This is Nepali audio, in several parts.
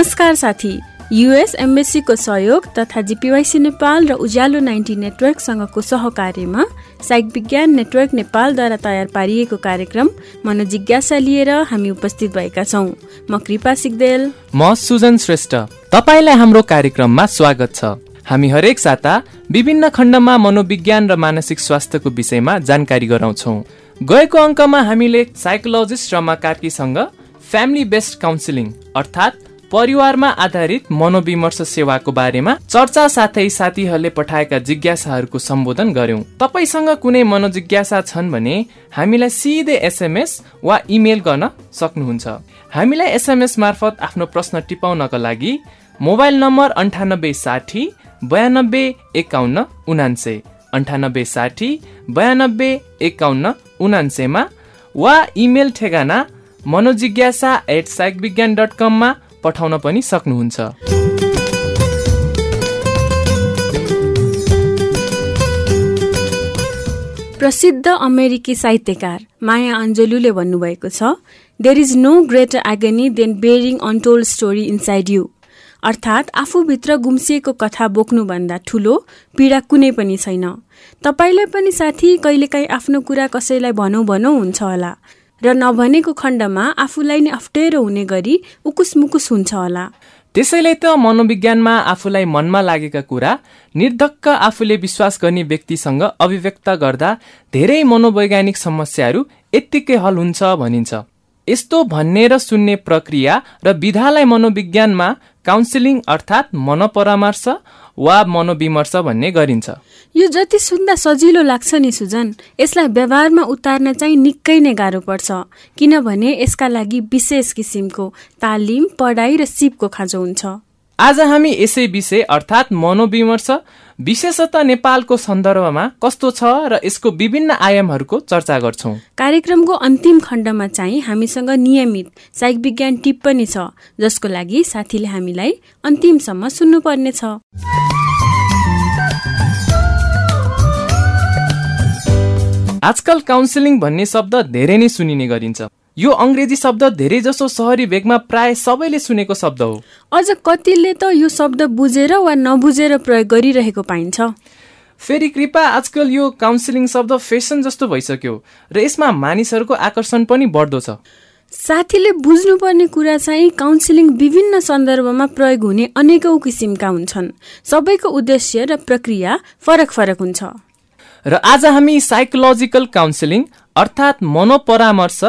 नमस्कार साथी। युएस एम्बेसीको सहयोग तथा जिपिवाइसी नेपाल र उज्यालो नाइन्टी नेटवर्कसँगको सहकार्यमा साइक विज्ञान नेटवर्क नेपालद्वारा तयार पारिएको कार्यक्रम मनोजिज्ञासा लिएर हामी उपस्थित भएका छौँ। म कृपा सिग्देल। म सुजन श्रेष्ठ। तपाईँलाई हाम्रो कार्यक्रममा स्वागत छ। हामी हरेक साता विभिन्न खण्डमा मनोविज्ञान र मानसिक स्वास्थ्यको विषयमा जानकारी गराउँछौँ। गएको अङ्कमा हामीले साइकोलोजिस्ट रमा कार्कीसँग फ्यामिली बेस्ड काउन्सिलिङ अर्थात् परिवारमा आधारित मनोविमर्श सेवाको बारेमा चर्चा साथै साथीहरूले पठाएका जिज्ञासाहरूको सम्बोधन गर्यौं तपाईँसँग कुनै मनोजिज्ञासा छन् भने हामीलाई सिधै एसएमएस वा इमेल गर्न सक्नुहुन्छ। हामीलाई एसएमएस मार्फत आफ्नो प्रश्न टिपाउनका लागि मोबाइल नम्बर अन्ठानब्बे साठी बयानब्बे एकाउन्न उनान्से। अन्ठानब्बे साठी बयानब्बे एकाउन्न उनान्सेमा वा इमेल ठेगाना मनोजिज्ञासा एट साइक विज्ञान डट कममा पठाउन पनि सक्नुहुन्छ। प्रसिद्ध अमेरिकी साहित्यकार माया अञ्जलुले भन्नुभएको छ there is no greater agony than bearing untold story inside you अर्थात् आफूभित्र गुम्सिएको कथा बोक्नुभन्दा ठुलो पीडा कुनै पनि छैन। तपाईँलाई पनि साथी कहिलेकाहीँ आफ्नो कुरा कसैलाई भनौँ भनौँ हुन्छ होला। र नभनेको खण्डमा आफूलाई नै अप्ठ्यारो हुने गरी उकुस मुकुस हुन्छ होला। त्यसैले त मनोविज्ञानमा आफूलाई मनमा लागेका कुरा निर्धक्क आफूले विश्वास गर्ने व्यक्तिसँग अभिव्यक्त गर्दा धेरै मनोवैज्ञानिक समस्याहरू यत्तिकै हल हुन्छ भनिन्छ। यस्तो भन्ने र सुन्ने प्रक्रिया र विधालाई मनोविज्ञानमा काउन्सिलिङ अर्थात् मनोपरामर्श वा मनोविमर्श भन्ने गरिन्छ। यो जति सुन्दा सजिलो लाग्छ नि सुजन यसलाई व्यवहारमा उतार्न चाहिँ निकै नै गाह्रो पर्छ किनभने यसका लागि विशेष किसिमको तालिम पढाइ र सिपको खाँचो हुन्छ। आज हामी यसै विषय अर्थात् मनोविमर्श विशेषतः नेपालको सन्दर्भमा कस्तो छ र यसको विभिन्न आयामहरूको चर्चा गर्छौँ। कार्यक्रमको अन्तिम खण्डमा चाहिँ हामीसँग नियमित साइक विज्ञान टिप्पणी छ जसको लागि साथीले हामीलाई अन्तिमसम्म सुन्नुपर्नेछ। आजकल काउन्सिलिङ भन्ने शब्द धेरै नै सुनिने गरिन्छ। यो अङ्ग्रेजी शब्द धेरै जसो सहरी भेगमा प्राय सबैले सुनेको शब्द हो। अझ कतिले त यो शब्द बुझेर वा नबुझेर प्रयोग गरिरहेको पाइन्छ। फेरि कृपा आजकल यो काउन्सिलिङ शब्द फेसन जस्तो भइसक्यो र यसमा मानिसहरूको आकर्षण पनि बढ्दो छ। साथीले बुझ्नुपर्ने कुरा चाहिँ काउन्सिलिङ विभिन्न सन्दर्भमा प्रयोग हुने अनेकौँ किसिमका हुन्छन्। सबैको उद्देश्य र प्रक्रिया फरक फरक हुन्छ। र आज हामी साइकोलोजिकल काउन्सिलिङ अर्थात् मनोपरामर्श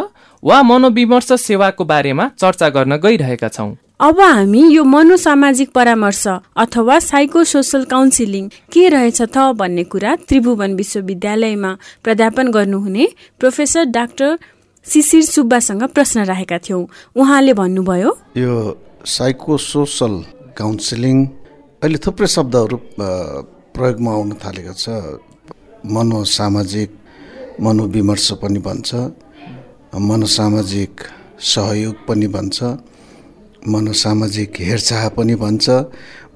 वा मनोविमर्श सेवाको बारेमा चर्चा गर्न गइरहेका छौँ। अब हामी यो मनोसामाजिक परामर्श अथवा साइको सोसल काउन्सिलिङ के रहेछ त भन्ने कुरा त्रिभुवन विश्वविद्यालयमा प्राध्यापन गर्नुहुने प्रोफेसर डाक्टर शिशिर सुब्बासँग प्रश्न राखेका थियौँ। उहाँले भन्नुभयो यो साइको सोसल काउन्सिलिङ अहिले थुप्रै शब्दहरू प्रयोगमा आउन थालेको छ। मनोसामाजिक मनोविमर्श पनि भन्छ। मनोसामाजिक सहयोग पनि भन्छ। मनोसामाजिक हेरचाह पनि भन्छ।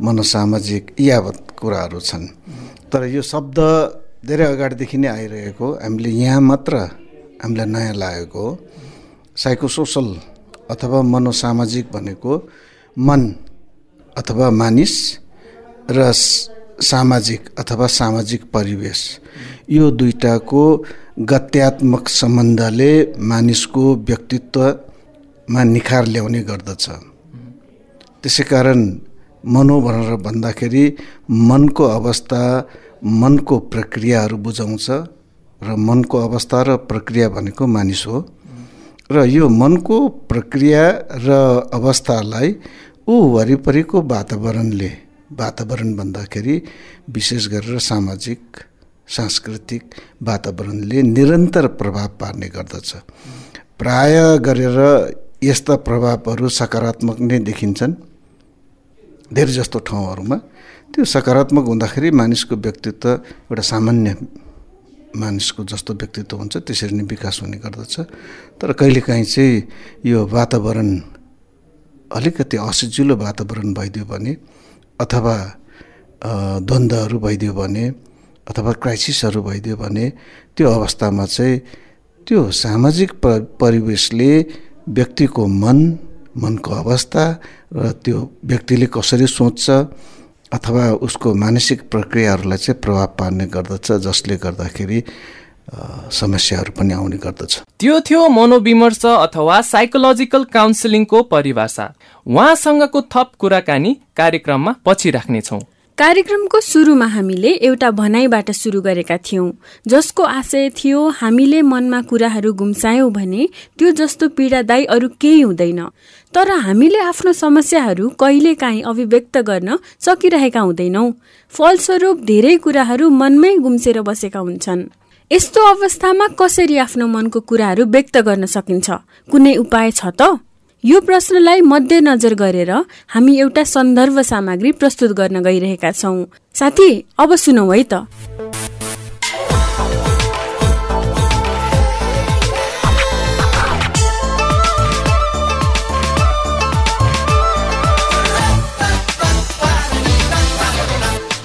मनोसामाजिक यावत कुराहरू छन्। तर यो शब्द धेरै अगाडिदेखि नै आइरहेको हामीले यहाँ मात्र हामीलाई नयाँ लागेको हो। साइकोसोसल अथवा मनोसामाजिक भनेको मन अथवा मानिस र सामाजिक अथवा सामाजिक परिवेश। यो दुईटाको गत्यात्मक सम्बन्धले मानिसको व्यक्तित्वमा निखार ल्याउने गर्दछ। त्यसै कारण मनो भनेर भन्दाखेरि मनको अवस्था मनको प्रक्रियाहरू बुझाउँछ र मनको अवस्था र प्रक्रिया भनेको मानिस हो। र यो मनको प्रक्रिया र अवस्थालाई ऊ वरिपरिको वातावरणले वातावरण भन्दाखेरि विशेष गरेर सामाजिक सांस्कृतिक वातावरणले निरन्तर प्रभाव पार्ने गर्दछ। प्राय गरेर यस्ता प्रभावहरू सकारात्मक नै देखिन्छन्। धेरै जस्तो ठाउँहरूमा त्यो सकारात्मक हुँदाखेरि मानिसको व्यक्तित्व एउटा सामान्य मानिसको जस्तो व्यक्तित्व हुन्छ त्यसरी नै विकास हुने गर्दछ। तर कहिलेकाहीँ चाहिँ यो वातावरण अलिकति असजिलो वातावरण भइदियो भने अथवा द्वन्द्वहरू भइदियो भने अथवा क्राइसिसहरू भइदियो भने त्यो अवस्थामा चाहिँ त्यो सामाजिक प परिवेशले व्यक्तिको मन मनको अवस्था र त्यो व्यक्तिले कसरी सोच्छ अथवा उसको मानसिक प्रक्रियाहरूलाई चाहिँ प्रभाव पार्ने गर्दछ जसले गर्दाखेरि समस्याहरू पनि आउने गर्दछ। त्यो थियो मनोविमर्श अथवा साइकोलोजिकल काउन्सिलिङको परिभाषा। उहाँसँगको थप कुराकानी कार्यक्रममा पछि राख्नेछौँ। कार्यक्रमको सुरुमा हामीले एउटा भनाइबाट सुरु गरेका थियौं। जसको आशय थियो हामीले मनमा कुराहरू गुम्सायौं भने त्यो जस्तो पीडादायी अरू केही हुँदैन। तर हामीले आफ्नो समस्याहरू कहिले काहीँ अभिव्यक्त गर्न सकिरहेका हुँदैनौ। फलस्वरूप धेरै कुराहरू मनमै गुम्सेर बसेका हुन्छन्। यस्तो अवस्थामा कसरी आफ्नो मनको कुराहरू व्यक्त गर्न सकिन्छ? कुनै उपाय छ त? यो प्रश्नलाई मध्यनजर गरेर हामी एउटा सन्दर्भ सामग्री प्रस्तुत गर्न गइरहेका छौँ। साथी अब सुनौ है त।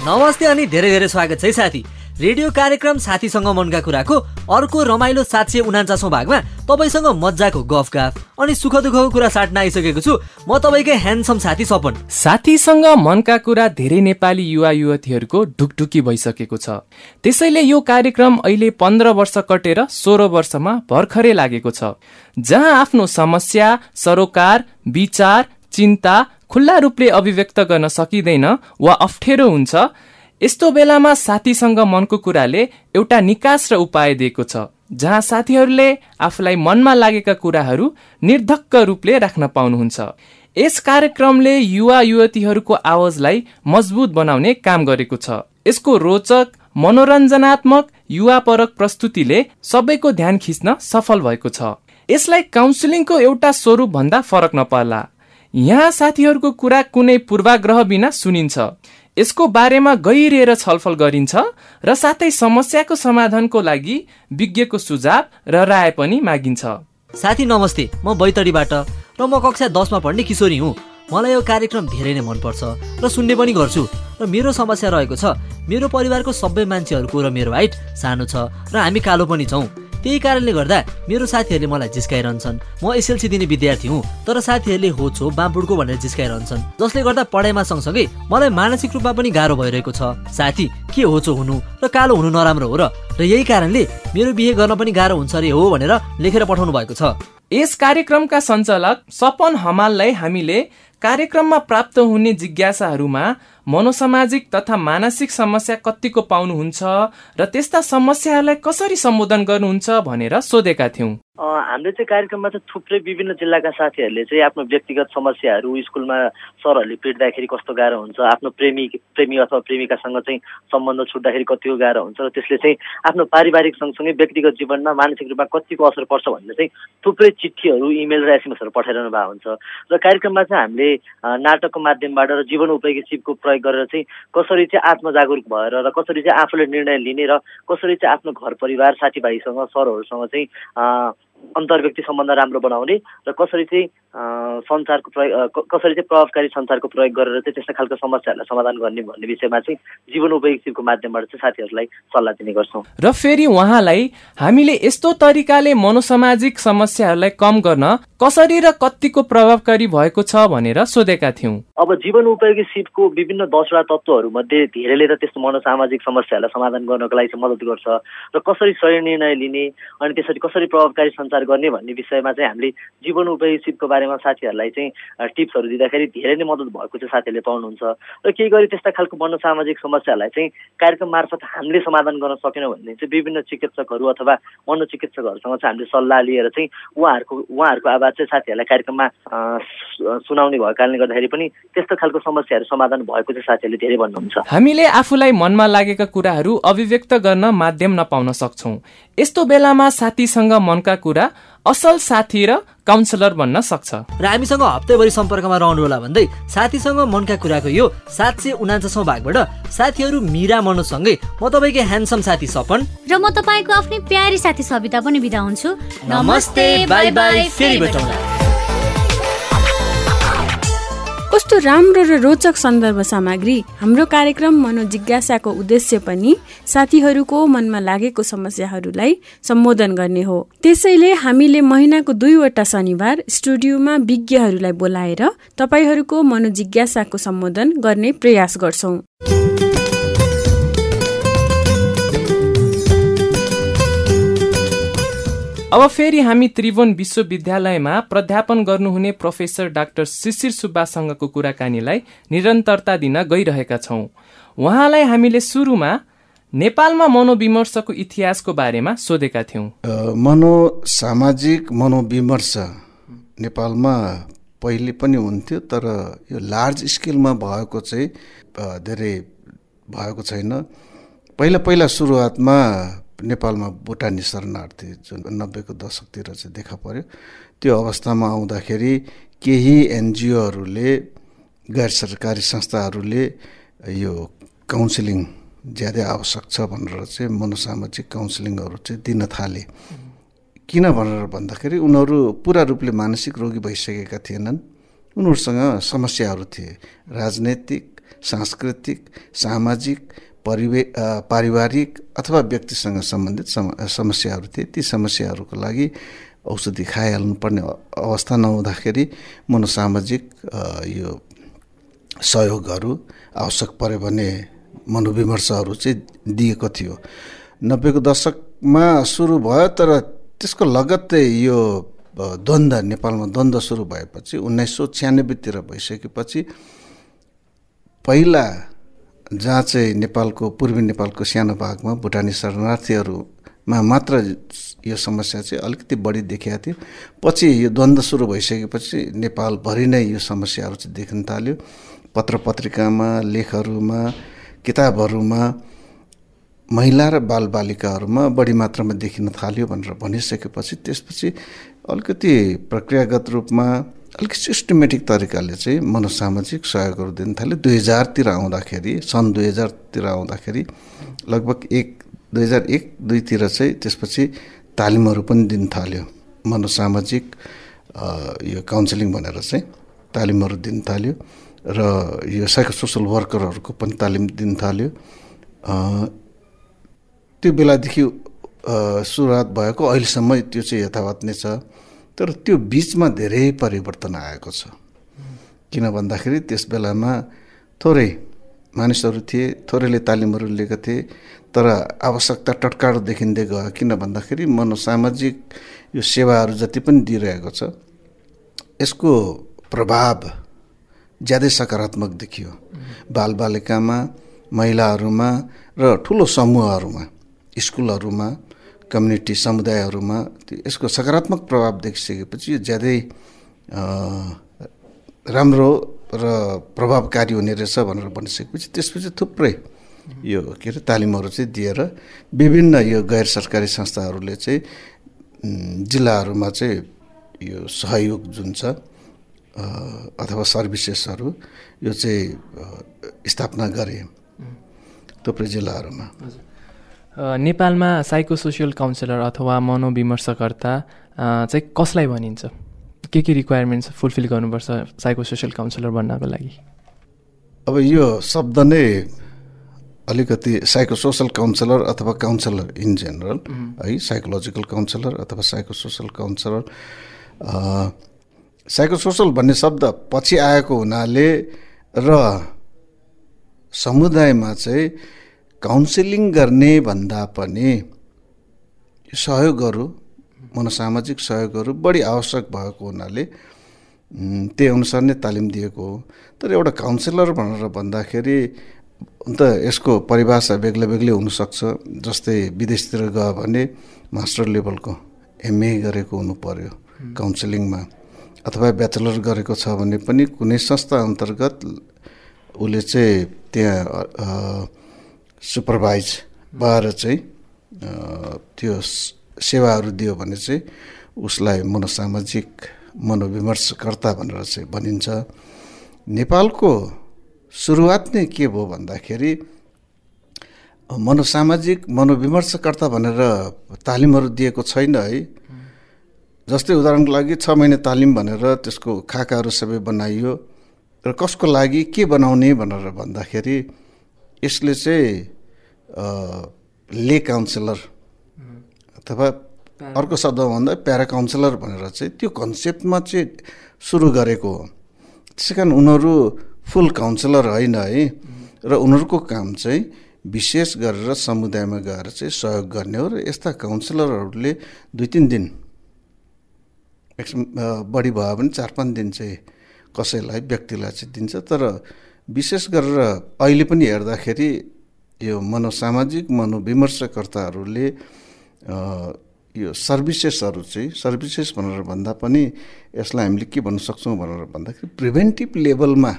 नमस्ते अनि धेरै धेरै स्वागत छ है साथी। रेडियो कार्यक्रम साथीसँग मनका कुराको अर्को रमाइलो सात सय उनान्चासौँ भागमा तपाईँसँग मजाको गफ गाफ अनि सुख दुःखको कुरा साट्न आइसकेको छु। म तपाईँकै ह्यान्डसम साथी सपन। साथीसँग मनका कुरा धेरै नेपाली युवा युवतीहरूको ढुकढुकी भइसकेको छ। त्यसैले यो कार्यक्रम अहिले पन्ध्र वर्ष कटेर सोह्र वर्षमा भर्खरै लागेको छ। जहाँ आफ्नो समस्या सरोकार विचार चिन्ता खुल्ला रूपले अभिव्यक्त गर्न सकिँदैन वा अप्ठ्यारो हुन्छ यस्तो बेलामा साथीसँग मनको कुराले एउटा निकास र उपाय दिएको छ जहाँ साथीहरूले आफूलाई मनमा लागेका कुराहरू निर्धक्क रूपले राख्न पाउनुहुन्छ। यस कार्यक्रमले युवा युवतीहरूको आवाजलाई मजबुत बनाउने काम गरेको छ। यसको रोचक मनोरञ्जनात्मक युवापरक प्रस्तुतिले सबैको ध्यान खिच्न सफल भएको छ। यसलाई काउन्सिलिङको एउटा स्वरूप भन्दा फरक नपर्ला। यहाँ साथीहरूको कुरा कुनै पूर्वाग्रह बिना सुनिन्छ। यसको बारेमा गहिरिएर छलफल गरिन्छ र साथै समस्याको समाधानको लागि विज्ञको सुझाव र राय पनि मागिन्छ। साथी नमस्ते। म बैतडीबाट र म कक्षा दसमा पढ्ने किशोरी हुँ। मलाई यो कार्यक्रम धेरै नै मनपर्छ र सुन्ने पनि गर्छु। र मेरो समस्या रहेको छ मेरो परिवारको सबै मान्छेहरूको र मेरो हाइट सानो छ र हामी कालो पनि छौँ। त्यही कारणले गर्दा मेरो साथीहरूले मलाई जिस्काइरहन्छन्। म एसएलसी दिने विद्यार्थी हुँ तर साथीहरूले हो छो बाँबुडको भनेर जिस्काइरहन्छन्। जसले गर्दा पढाइमा सँगसँगै मलाई मानसिक रूपमा पनि गाह्रो भइरहेको छ। साथी के होचो हुनु? र कालो हुनु नराम्रो हो र र यही कारणले मेरो बिहे गर्न पनि गाह्रो हुन्छ अरे हो भनेर लेखेर पठाउनु भएको छ। यस कार्यक्रमका सञ्चालक सपन हमाललाई हामीले कार्यक्रममा प्राप्त हुने जिज्ञासाहरूमा मनोसामाजिक तथा मानसिक समस्या कतिको पाउनुहुन्छ र त्यस्ता समस्याहरूलाई कसरी सम्बोधन गर्नुहुन्छ भनेर सोधेका थियौँ। हाम्रो चाहिँ कार्यक्रममा चाहिँ थुप्रै विभिन्न जिल्लाका साथीहरूले चाहिँ आफ्नो व्यक्तिगत समस्याहरू स्कुलमा सरहरूले पिट्दाखेरि कस्तो गाह्रो हुन्छ आफ्नो प्रेमी प्रेमी अथवा प्रेमिकासँग चाहिँ सम्बन्ध छुट्दाखेरि कतिको गाह्रो हुन्छ र त्यसले चाहिँ आफ्नो पारिवारिक सँगसँगै व्यक्तिगत जीवनमा मानसिक रूपमा कतिको असर पर्छ भन्ने चाहिँ थुप्रै चिठीहरू इमेल र एसएमएसहरू पठाइरहनु भएको हुन्छ। र कार्यक्रममा चाहिँ हामीले नाटकको माध्यमबाट र जीवन उपयोगी सिपको प्रयोग गरेर चाहिँ कसरी चाहिँ आत्मजागरुक भएर र कसरी चाहिँ आफूले निर्णय लिने र कसरी चाहिँ आफ्नो घर परिवार साथीभाइसँग सरहरूसँग चाहिँ अन्तर्व्यक्ति सम्बन्ध राम्रो बनाउने र कसरी चाहिँ संसारको प्रयोग कसरी चाहिँ प्रभावकारी संसारको प्रयोग गरेर चाहिँ त्यस्तो खालको समस्याहरूलाई समाधान गर्ने भन्ने विषयमा चाहिँ जीवन उपयोगको माध्यमबाट चाहिँ साथीहरूलाई सल्लाह दिने गर्छौँ। र फेरि उहाँलाई हामीले यस्तो तरिकाले मनोसामाजिक समस्याहरूलाई कम गर्न कसरी र कतिको प्रभावकारी भएको छ भनेर सोधेका थियौँ। अब जीवन उपयोगी सिपको विभिन्न दसवटा तत्त्वहरूमध्ये धेरैले त त्यस्तो मनोसामाजिक समस्याहरूलाई समाधान गर्नको लागि चाहिँ मद्दत गर्छ र कसरी सही निर्णय लिने अनि त्यसरी कसरी प्रभावकारी सञ्चार गर्ने भन्ने विषयमा चाहिँ हामीले जीवन उपयोगी सिपको बारेमा साथीहरूलाई चाहिँ टिप्सहरू दिँदाखेरि धेरै नै मद्दत भएको चाहिँ साथीहरूले पाउनुहुन्छ। र केही गरी त्यस्ता खालको मनोसामाजिक समस्याहरूलाई चाहिँ कार्यक्रम मार्फत हामीले समाधान गर्न सकेनौँ भने चाहिँ विभिन्न चिकित्सकहरू अथवा मनोचिकित्सकहरूसँग चाहिँ हामीले सल्लाह लिएर चाहिँ उहाँहरूको उहाँहरूको आवाज चाहिँ साथीहरूलाई कार्यक्रममा सुनाउने भएको कारणले गर्दाखेरि पनि त्यस्तो खालको समस्याहरू समाधान भएको चाहिँ साथीहरूले धेरै भन्नुहुन्छ। हामीले आफूलाई मनमा लागेका कुराहरू अभिव्यक्त गर्न माध्यम नपाउन सक्छौँ। यस्तो बेलामा साथीसँग मनका कुरा असल साथी र काउन्सिलर बन्न सक्छ। र हामीसँग हप्तैभरि सम्पर्कमा रहनु होला भन्दै साथीसँग मनका कुराको यो सात सय उनान्चासौँ भागबाट साथीहरू मिरा मनोसँगै म तपाईँकै ह्यान्डसम साथी सपन। र म तपाईँको आफ्नै प्यारी साथी सविता पनि बिदा हुन्छु। नमस्ते बाई बाई फेरि भेटौँला। कस्तो राम्रो र रोचक सन्दर्भ सामग्री हाम्रो कार्यक्रम मनोजिज्ञासाको उद्देश्य पनि साथीहरूको मनमा लागेको समस्याहरूलाई सम्बोधन गर्ने हो। त्यसैले हामीले महिनाको दुईवटा शनिबार स्टुडियोमा विज्ञहरूलाई बोलाएर तपाईँहरूको मनोजिज्ञासाको सम्बोधन गर्ने प्रयास गर्छौँ। अब फेरि हामी त्रिभुवन विश्वविद्यालयमा प्राध्यापन गर्नुहुने प्रोफेसर डाक्टर शिशिर सुब्बासँगको कुराकानीलाई निरन्तरता दिन गइरहेका छौँ। उहाँलाई हामीले सुरुमा नेपालमा मनोविमर्शको इतिहासको बारेमा सोधेका थियौँ। मनोसामाजिक मनोविमर्श नेपालमा पहिले पनि हुन्थ्यो तर यो लार्ज स्केलमा भएको चाहिँ धेरै भएको छैन। पहिला पहिला सुरुवातमा नेपालमा भुटानी शरणार्थी जुन नब्बेको दशकतिर चाहिँ देखा पर्यो त्यो अवस्थामा आउँदाखेरि केही एनजिओहरूले गैर सरकारी संस्थाहरूले यो काउन्सिलिङ ज्यादै आवश्यक छ भनेर चाहिँ मनोसामाजिक काउन्सिलिङहरू चाहिँ दिन थाले। किन भनेर भन्दाखेरि उनीहरू पुरा रूपले मानसिक रोगी भइसकेका थिएनन्। उनीहरूसँग समस्याहरू थिए। राजनैतिक सांस्कृतिक सामाजिक परिवे पारिवारिक अथवा व्यक्तिसँग सम्बन्धित सम समस्याहरू थिए ती समस्याहरूको लागि औषधि खाइहाल्नुपर्ने अवस्था नहुँदाखेरि मनोसामाजिक यो सहयोगहरू आवश्यक पऱ्यो भने मनोविमर्शहरू चाहिँ दिएको थियो। नब्बेको दशकमा सुरु भयो तर त्यसको लगत्तै यो द्वन्द्व नेपालमा द्वन्द्व सुरु भएपछि उन्नाइस सौ छ्यानब्बेतिर भइसकेपछि पहिला जहाँ चाहिँ नेपालको पूर्वी नेपालको सानो भागमा भुटानी शरणार्थीहरूमा मात्र यो समस्या चाहिँ अलिकति बढी देखिएको थियो। पछि यो द्वन्द्व सुरु भइसकेपछि नेपालभरि नै यो समस्याहरू चाहिँ देख्न थाल्यो। पत्र पत्रिकामा लेखहरूमा किताबहरूमा महिला र बालबालिकाहरूमा बढी मात्रामा देखिन थाल्यो भनेर भनिसकेपछि त्यसपछि अलिकति प्रक्रियागत रूपमा अलिक सिस्टमेटिक तरिकाले चाहिँ मनोसामाजिक सहयोगहरू दिन थाल्यो दुई हजारतिर आउँदाखेरि सन् दुई हजारतिर आउँदाखेरि लगभग एक दुई हजार एक दुईतिर चाहिँ त्यसपछि तालिमहरू पनि दिन थाल्यो। मनोसामाजिक यो काउन्सिलिङ भनेर चाहिँ तालिमहरू दिन थाल्यो र यो साइको सोसल वर्करहरूको पनि तालिम दिन थाल्यो। त्यो बेलादेखि सुरुवात भएको अहिलेसम्म त्यो चाहिँ यथावत नै छ। तर त्यो बिचमा धेरै परिवर्तन आएको छ। किन भन्दाखेरि त्यस बेलामा थोरै मानिसहरू थिए थोरैले तालिमहरू लिएका थिए तर आवश्यकता टटकारो देखिँदै गयो। किन भन्दाखेरि मनोसामाजिक यो सेवाहरू जति पनि दिइरहेको छ यसको प्रभाव ज्यादै सकारात्मक देखियो। बालबालिकामा महिलाहरूमा र ठुलो समूहहरूमा स्कुलहरूमा कम्युनिटी समुदायहरूमा यसको सकारात्मक प्रभाव देखिसकेपछि यो ज्यादै राम्रो र प्रभावकारी हुने रहेछ भनेर भनिसकेपछि त्यसपछि थुप्रै यो के अरे तालिमहरू चाहिँ दिएर विभिन्न यो गैर सरकारी संस्थाहरूले चाहिँ जिल्लाहरूमा चाहिँ यो सहयोग जुन छ अथवा सर्भिसेसहरू यो चाहिँ स्थापना गरे। थुप्रै जिल्लाहरूमा। नेपालमा साइको सोसियल काउन्सिलर अथवा मनोविमर्शकर्ता चाहिँ कसलाई भनिन्छ? के के रिक्वायरमेन्ट्स फुलफिल गर्नुपर्छ साइको सोसियल काउन्सिलर बन्नको लागि? अब यो शब्द नै अलिकति साइको सोसल काउन्सिलर अथवा काउन्सिलर इन जेनरल है साइकोलोजिकल काउन्सिलर अथवा psycho social counsellor psycho social भन्ने शब्द पछि आएको हुनाले र समुदायमा चाहिँ काउन्सिलिङ गर्ने भन्दा पनि सहयोगहरू मनोसामाजिक सहयोगहरू बढी आवश्यक भएको हुनाले त्यही अनुसार नै तालिम दिएको हो। तर एउटा काउन्सिलर भनेर भन्दाखेरि त यसको परिभाषा बेग्ला बेग्लै हुनसक्छ। जस्तै विदेशतिर गयो भने मास्टर लेभलको एमए गरेको हुनु पर्यो काउन्सिलिङमा। अथवा ब्याचलर गरेको छ भने पनि कुनै संस्था अन्तर्गत उसले चाहिँ त्यहाँ सुपरभाइज भएर चाहिँ त्यो सेवाहरू दियो भने चाहिँ उसलाई मनोसामाजिक मनोविमर्शकर्ता भनेर चाहिँ भनिन्छ। नेपालको सुरुवात नै के भयो भन्दाखेरि मनोसामाजिक मनोविमर्शकर्ता भनेर तालिमहरू दिएको छैन है। जस्तै उदाहरणको लागि छ महिना तालिम भनेर त्यसको खाकाहरू सबै बनाइयो। र कसको लागि के बनाउने भनेर भन्दाखेरि यसले चाहिँ ले काउन्सिलर अथवा अर्को शब्दमा भन्दा प्यारा काउन्सिलर भनेर चाहिँ त्यो कन्सेप्टमा चाहिँ सुरु गरेको हो। त्यसै कारण उनीहरू फुल काउन्सिलर होइन है। र उनीहरूको काम चाहिँ विशेष गरेर समुदायमा गएर चाहिँ सहयोग गर्ने हो र यस्ता काउन्सिलरहरूले दुई तिन दिन एक्स- बढी भयो भने चार पाँच दिन चाहिँ कसैलाई व्यक्तिलाई चाहिँ दिन्छ। तर विशेष गरेर अहिले पनि हेर्दाखेरि यो मनोसामाजिक मनोविमर्शकर्ताहरूले यो सर्भिसेसहरू चाहिँ सर्भिसेस भनेर भन्दा पनि यसलाई हामीले के भन्न सक्छौँ भनेर भन्दाखेरि प्रिभेन्टिभ लेभलमा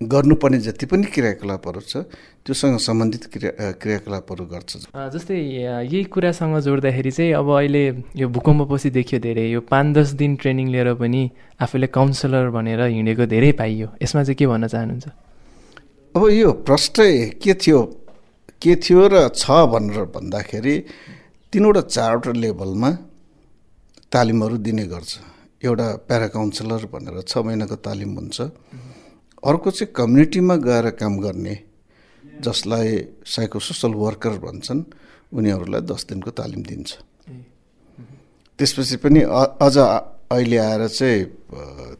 गर्नुपर्ने जति पनि क्रियाकलापहरू छ त्योसँग सम्बन्धित क्रिया क्रियाकलापहरू गर्छ। जस्तै यही कुरासँग जोड्दाखेरि चाहिँ अब अहिले यो भूकम्पपछि देखियो धेरै यो पाँच दस दिन ट्रेनिङ लिएर पनि आफूले काउन्सिलर भनेर हिँडेको धेरै पाइयो। यसमा चाहिँ के भन्न चाहनुहुन्छ? अब यो प्रश्न के थियो? के थियो र छ भनेर भन्दाखेरि तिनवटा चारवटा लेभलमा तालिमहरू दिने गर्छ। एउटा प्यारा काउन्सिलर भनेर छ महिनाको तालिम हुन्छ। अर्को चाहिँ कम्युनिटीमा गएर काम गर्ने जसलाई साइको सोसल वर्कर भन्छन् उनीहरूलाई दस दिनको तालिम दिन्छ। त्यसपछि पनि अझ अहिले आएर चाहिँ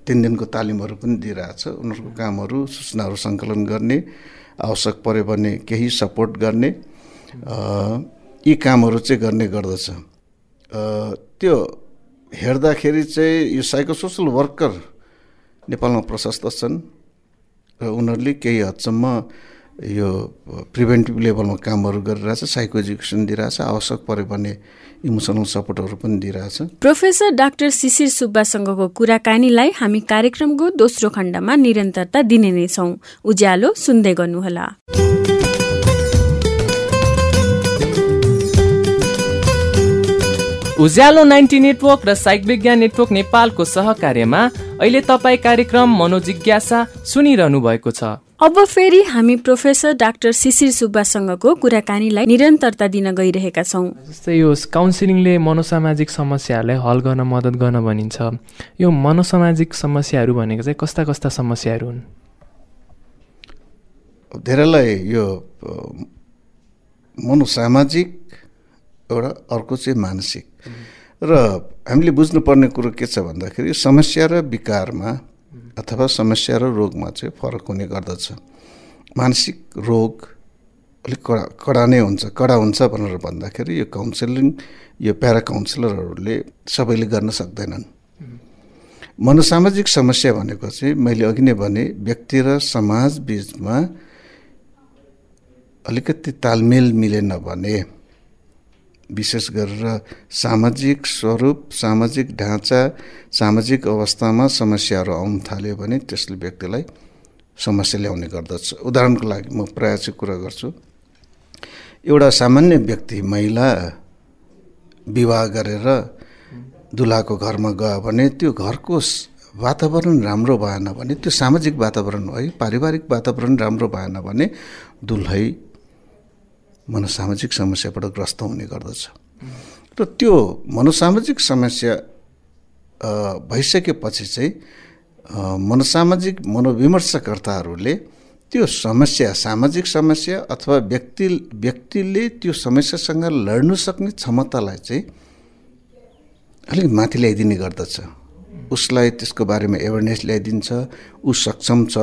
तिन दिनको तालिमहरू पनि दिइरहेछ। उनीहरूको कामहरू सूचनाहरू सङ्कलन गर्ने आवश्यक पऱ्यो भने केही सपोर्ट गर्ने यी कामहरू चाहिँ गर्ने गर्दछ। त्यो हेर्दाखेरि चाहिँ यो साइकोसोसल वर्कर नेपालमा प्रशस्त छन् र उनीहरूले केही हदसम्म यो प्रिभेन्टिभ लेभलमा कामहरू गरिरहेछ साइको एजुकेसन दिइरहेछ। आवश्यक पऱ्यो भने इमोसनल सपोर्टहरू पनि दिइरहेछ। प्रोफेसर डाक्टर शिशिर सुब्बासँगको कुराकानीलाई हामी कार्यक्रमको दोस्रो खण्डमा निरन्तरता दिने नै छौं। उज्यालो सुन्दै गर्नुहोला। उज्यालो नाइन्टी नेटवर्क र साइक विज्ञान नेटवर्क नेपालको सहकार्यमा अहिले तपाईँ कार्यक्रम मनोजिज्ञासा सुनिरहनु भएको छ। अब फेरि हामी प्रोफेसर डाक्टर शिशिर सुब्बासँगको कुराकानीलाई निरन्तरता दिन गइरहेका छौं। जस्तै यो काउन्सिलिङले मनोसामाजिक समस्याहरूलाई हल गर्न मद्दत गर्न भनिन्छ। यो मनोसामाजिक समस्याहरू भनेको चाहिँ कस्ता कस्ता समस्याहरू हुन्? धेरैलाई यो मनोसामाजिक एउटा अर्को चाहिँ मानसिक। र हामीले बुझ्नुपर्ने कुरो के छ भन्दाखेरि समस्या र विकारमा अथवा समस्या र रोगमा चाहिँ फरक हुने गर्दछ। मानसिक रोग अलिक कडा कडा नै हुन्छ कडा हुन्छ भनेर भन्दाखेरि यो काउन्सिलिङ यो प्यारा काउन्सिलरहरूले सबैले गर्न सक्दैनन्। मनोसामाजिक समस्या भनेको चाहिँ मैले अघि नै भने व्यक्ति र समाज बिचमा अलिकति तालमेल मिलेन भने विशेष गरेर सामाजिक स्वरूप सामाजिक ढाँचा सामाजिक अवस्थामा समस्याहरू आउन थाल्यो भने त्यसले व्यक्तिलाई समस्या ल्याउने गर्दछ। उदाहरणको लागि म प्रायः चाहिँ कुरा गर्छु। एउटा सामान्य व्यक्ति महिला विवाह गरेर दुलाको घरमा गयो भने त्यो घरको वातावरण राम्रो भएन भने त्यो सामाजिक वातावरण है पारिवारिक वातावरण राम्रो भएन भने दुल्है मनोसामाजिक समस्याबाट ग्रस्त हुने गर्दछ। र त्यो मनोसामाजिक समस्या भइसकेपछि चाहिँ मनोसामाजिक मनोविमर्शकर्ताहरूले त्यो समस्या सामाजिक समस्या अथवा व्यक्ति व्यक्तिले त्यो समस्यासँग लड्नु सक्ने क्षमतालाई चाहिँ अलिक माथि ल्याइदिने गर्दछ। उसलाई त्यसको बारेमा एवेरनेस ल्याइदिन्छ ऊ सक्षम छ।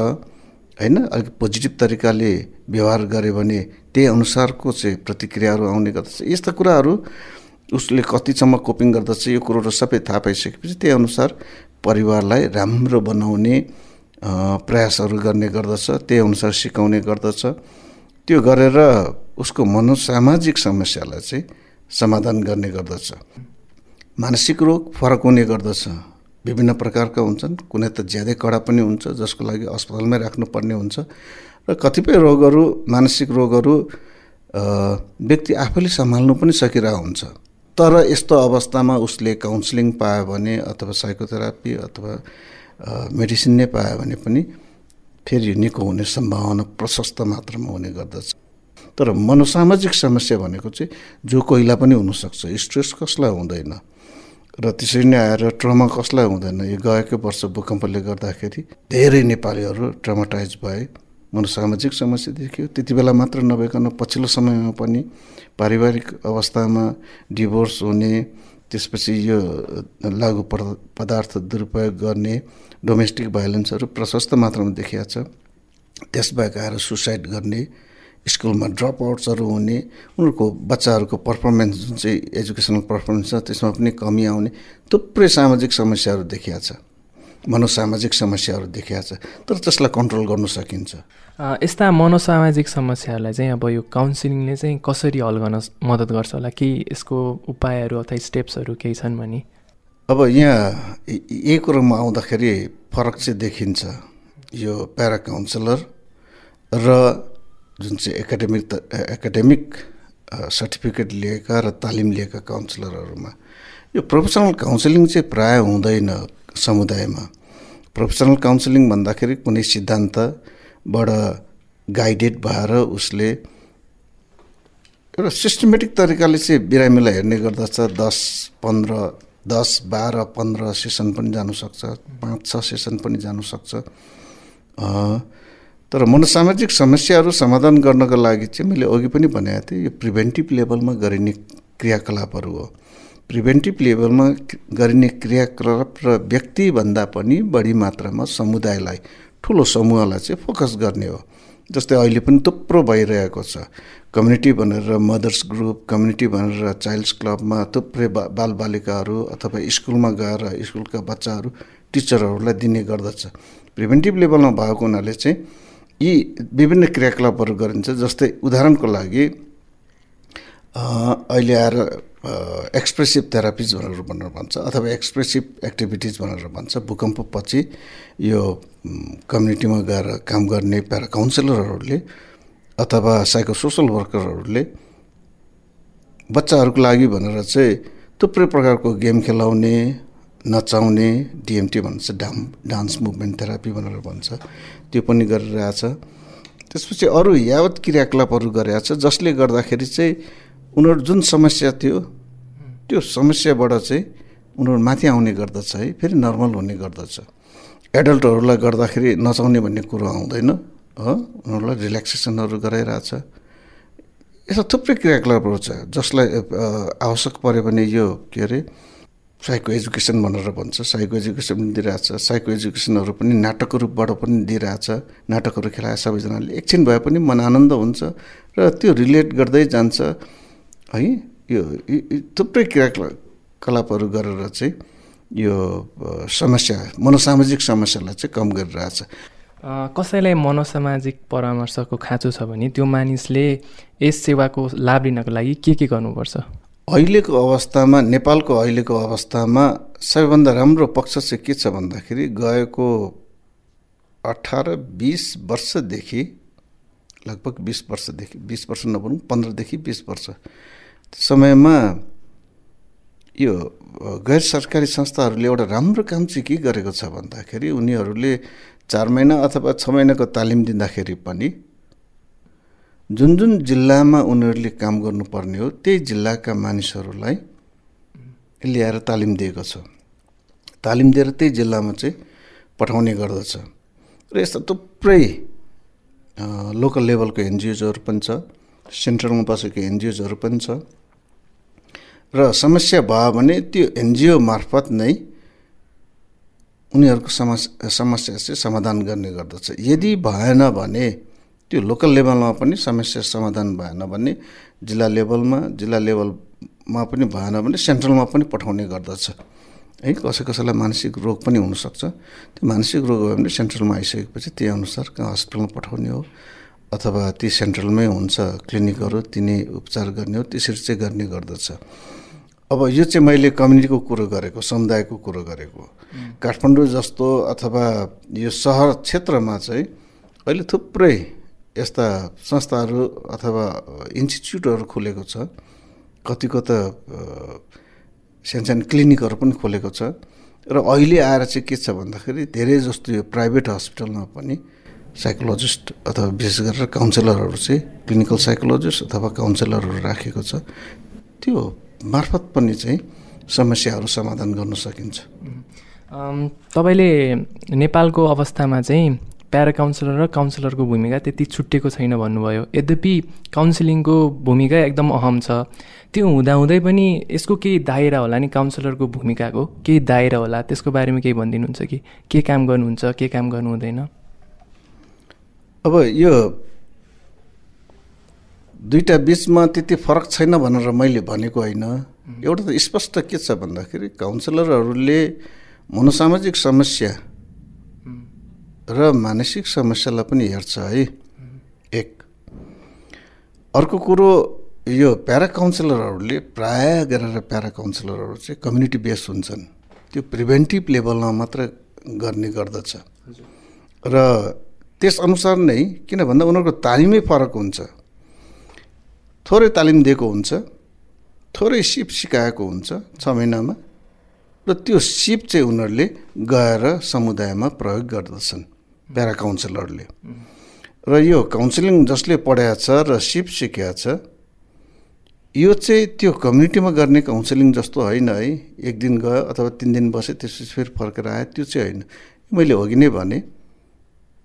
होइन? अलिक पोजिटिभ तरिकाले व्यवहार गऱ्यो भने त्यही अनुसारको चाहिँ प्रतिक्रियाहरू आउने गर्दछ। यस्ता कुराहरू उसले कतिसम्म कोपिङ गर्दछ यो कुरोहरू सबै थाहा पाइसकेपछि त्यही अनुसार परिवारलाई राम्रो बनाउने प्रयासहरू गर्ने गर्दछ त्यही अनुसार सिकाउने गर्दछ। त्यो गरेर उसको मनोसामाजिक समस्यालाई चाहिँ समाधान गर्ने गर्दछ। मानसिक रोग फरक हुने गर्दछ। विभिन्न प्रकारका हुन्छन्। कुनै त ज्यादै कडा पनि हुन्छ जसको लागि अस्पतालमै राख्नुपर्ने हुन्छ। र कतिपय रोगहरू मानसिक रोगहरू व्यक्ति आफैले सम्हाल्नु पनि सकिरहेको हुन्छ। तर यस्तो अवस्थामा उसले काउन्सिलिङ पायो भने अथवा साइकोथेरापी अथवा मेडिसिन नै पायो भने पनि फेरि निको हुने सम्भावना प्रशस्त मात्रामा हुने गर्दछ। तर मनोसामाजिक समस्या भनेको चाहिँ जो कोहीलाई पनि हुनसक्छ स्ट्रेस कसलाई हुँदैन। र त्यसरी नै आएर ट्रमा कसलाई हुँदैन? यो गएकै वर्ष भूकम्पले गर्दाखेरि धेरै नेपालीहरू ट्रमाटाइज भए। मनोसामाजिक समस्या देखियो। त्यति बेला मात्र नभइकन पछिल्लो समयमा पनि पारिवारिक अवस्थामा डिभोर्स हुने त्यसपछि यो लागु पदार्थ दुरुपयोग गर्ने डोमेस्टिक भाइलेन्सहरू प्रशस्त मात्रामा देखिया छ। त्यसबाहेक आएर सुसाइड गर्ने स्कुलमा ड्रप आउट्सहरू हुने उनीहरूको बच्चाहरूको पर्फर्मेन्स जुन चाहिँ एजुकेसनल पर्फर्मेन्स छ त्यसमा पनि कमी आउने थुप्रै सामाजिक समस्याहरू देखिया छ। मनोसामाजिक समस्याहरू देखिया छ तर त्यसलाई कन्ट्रोल गर्नु सकिन्छ। यस्ता मनोसामाजिक समस्याहरूलाई चाहिँ अब यो काउन्सिलिङले चाहिँ कसरी हल गर्न मद्दत गर्छ होला? केही यसको उपायहरू अथवा स्टेप्सहरू केही छन् भने? अब यहाँ यही कुरोमा आउँदाखेरि फरक चाहिँ देखिन्छ। यो प्यारा काउन्सिलर र जुन चाहिँ एकाडेमिक एकाडेमिक सर्टिफिकेट लिएका र तालिम लिएका काउन्सिलरहरूमा यो प्रोफेसनल काउन्सिलिङ चाहिँ प्राय हुँदैन समुदायमा। प्रोफेसनल काउन्सिलिङ भन्दाखेरि कुनै सिद्धान्तबाट गाइडेड भएर उसले एउटा सिस्टमेटिक तरिकाले चाहिँ बिरामीलाई हेर्ने गर्दछ। दस पन्ध्र दस बाह्र पन्ध्र सेसन पनि जानुसक्छ पाँच छ सेसन पनि जानुसक्छ तर मनोसामाजिक समस्याहरू समाधान गर्नको लागि चाहिँ मैले अघि पनि भनेको थिएँ यो प्रिभेन्टिभ लेभलमा गरिने क्रियाकलापहरू हो। प्रिभेन्टिभ लेभलमा गरिने क्रियाकलाप र व्यक्तिभन्दा पनि बढी मात्रामा समुदायलाई ठुलो समूहलाई चाहिँ फोकस गर्ने हो। जस्तै अहिले पनि थुप्रो भइरहेको छ। कम्युनिटी भनेर मदर्स ग्रुप कम्युनिटी भनेर चाइल्ड्स क्लबमा थुप्रै बा बालबालिकाहरू अथवा स्कुलमा गएर स्कुलका बच्चाहरू टिचरहरूलाई दिने गर्दछ। प्रिभेन्टिभ लेभलमा भएको हुनाले चाहिँ यी विभिन्न क्रियाकलापहरू गरिन्छ जस्तै उदाहरणको लागि अहिले आएर एक्सप्रेसिभ थेरापिज भनेर भनेर भन्छ अथवा एक्सप्रेसिभ एक्टिभिटिज भनेर भन्छ। भूकम्पपछि यो कम्युनिटीमा गएर काम गर्ने प्यारा काउन्सिलरहरूले अथवा साइको सोसल वर्करहरूले बच्चाहरूको लागि भनेर चाहिँ थुप्रै प्रकारको गेम खेलाउने नचाउने डिएमटी भन्छ डाम डान्स मुभमेन्ट थेरापी भनेर भन्छ। त्यो पनि गरिरहेछ। त्यसपछि अरू यावत क्रियाकलापहरू गरिरहेछ जसले गर्दाखेरि चाहिँ उनीहरू जुन समस्या थियो त्यो समस्याबाट चाहिँ उनीहरू माथि आउने गर्दछ है फेरि नर्मल हुने गर्दछ। एडल्टहरूलाई गर्दाखेरि नचाउने भन्ने कुरो आउँदैन हो? उनीहरूलाई रिल्याक्सेसनहरू गराइरहेछ। यस्ता थुप्रै क्रियाकलापहरू छ जसलाई आवश्यक पऱ्यो भने यो के अरे साइको एजुकेसन भनेर भन्छ। साइको एजुकेसन पनि दिइरहेछ। साइको एजुकेसनहरू पनि नाटकको रूपबाट पनि दिइरहेछ। नाटकहरू खेलाए सबैजनाले एकछिन भए पनि मन आनन्द हुन्छ र त्यो रिलेट गर्दै जान्छ। है यो थुप्रै क्रियाकलापहरू गरेर चाहिँ यो समस्या मनोसामाजिक समस्यालाई चाहिँ कम गरिरहेछ। कसैलाई मनोसामाजिक परामर्शको खाँचो छ भने त्यो मानिसले यस सेवाको लाभ लिनको लागि के के गर्नुपर्छ? अहिलेको अवस्थामा नेपालको अहिलेको अवस्थामा सबैभन्दा राम्रो पक्ष चाहिँ के छ भन्दाखेरि गएको अठार बिस वर्षदेखि लगभग बिस वर्षदेखि बिस वर्ष नभनौँ पन्ध्रदेखि बिस वर्ष समयमा यो गैर सरकारी संस्थाहरूले एउटा राम्रो काम चाहिँ के गरेको छ भन्दाखेरि उनीहरूले चार महिना अथवा छ महिनाको तालिम दिँदाखेरि पनि जुन जुन जिल्लामा उनीहरूले काम गर्नुपर्ने हो त्यही जिल्लाका मानिसहरूलाई ल्याएर तालिम दिएको छ। तालिम दिएर त्यही जिल्लामा चाहिँ पठाउने गर्दछ। र यस्ता थुप्रै लोकल लेभलको एनजिओजहरू पनि छ सेन्ट्रलमा बसेको एनजिओजहरू पनि छ। र समस्या भयो भने त्यो एनजिओ मार्फत नै उनीहरूको समस्या समस्या चाहिँ समाधान गर्ने गर्दछ। यदि भएन भने त्यो लोकल लेभलमा पनि समस्या समाधान भएन भने जिल्ला लेभलमा जिल्ला लेभलमा पनि भएन भने सेन्ट्रलमा पनि पठाउने गर्दछ। है कसै कसैलाई मानसिक रोग पनि हुनसक्छ। त्यो मानसिक रोग भयो भने सेन्ट्रलमा आइसकेपछि त्यही अनुसार हस्पिटलमा पठाउने हो अथवा ती सेन्ट्रलमै हुन्छ क्लिनिकहरू तिनी उपचार गर्ने हो त्यसरी चाहिँ गर्ने गर्दछ। अब यो चाहिँ मैले कम्युनिटीको कुरो गरेको समुदायको कुरो गरेको काठमाडौँ जस्तो अथवा यो सहर क्षेत्रमा चाहिँ अहिले थुप्रै यस्ता संस्थाहरू अथवा इन्स्टिच्युटहरू खोलेको छ। कतिको त सानसानो क्लिनिकहरू पनि खोलेको छ। र अहिले आएर चाहिँ के छ भन्दाखेरि धेरै जस्तो यो प्राइभेट हस्पिटलमा पनि साइकोलोजिस्ट अथवा विशेष गरेर काउन्सिलरहरू चाहिँ क्लिनिकल साइकोलोजिस्ट अथवा काउन्सिलरहरू राखेको छ। त्यो मार्फत पनि चाहिँ समस्याहरू समाधान गर्न सकिन्छ। तपाईँले नेपालको अवस्थामा चाहिँ प्यारा काउन्सिलर र काउन्सिलरको भूमिका त्यति छुट्टिएको छैन भन्नुभयो। यद्यपि काउन्सिलिङको भूमिका एकदम अहम छ। त्यो हुँदाहुँदै पनि यसको केही दायरा होला नि काउन्सिलरको भूमिकाको? केही दायरा होला? त्यसको बारेमा केही भनिदिनुहुन्छ कि? के काम गर्नुहुन्छ? के काम गर्नु हुँदैन अब यो दुईवटा बिचमा त्यति फरक छैन भनेर मैले भनेको होइन। एउटा त स्पष्ट के छ भन्दाखेरि काउन्सिलरहरूले मनोसामाजिक समस्या र मानसिक समस्यालाई पनि हेर्छ है। एक। अर्को कुरो यो प्यारा काउन्सिलरहरूले प्राय गरेर प्यारा काउन्सिलरहरू चाहिँ कम्युनिटी बेस हुन्छन्। त्यो प्रिभेन्टिभ लेभलमा मात्र गर्ने गर्दछ। र त्यसअनुसार नै किन भन्दा उनीहरूको तालिमै फरक हुन्छ। थोरै तालिम दिएको हुन्छ थोरै सिप सिकाएको हुन्छ छ महिनामा र त्यो सिप चाहिँ उनीहरूले गएर समुदायमा प्रयोग गर्दछन्। प्यारा काउन्सिलरले र यो काउन्सिलिङ जसले पढाएको छ र सिप सिकेको छ यो चाहिँ त्यो कम्युनिटीमा गर्ने काउन्सिलिङ जस्तो होइन है। एक दिन गयो अथवा तिन दिन बस्यो त्यसपछि फेरि फर्केर आयो त्यो चाहिँ होइन। मैले हो कि नै भने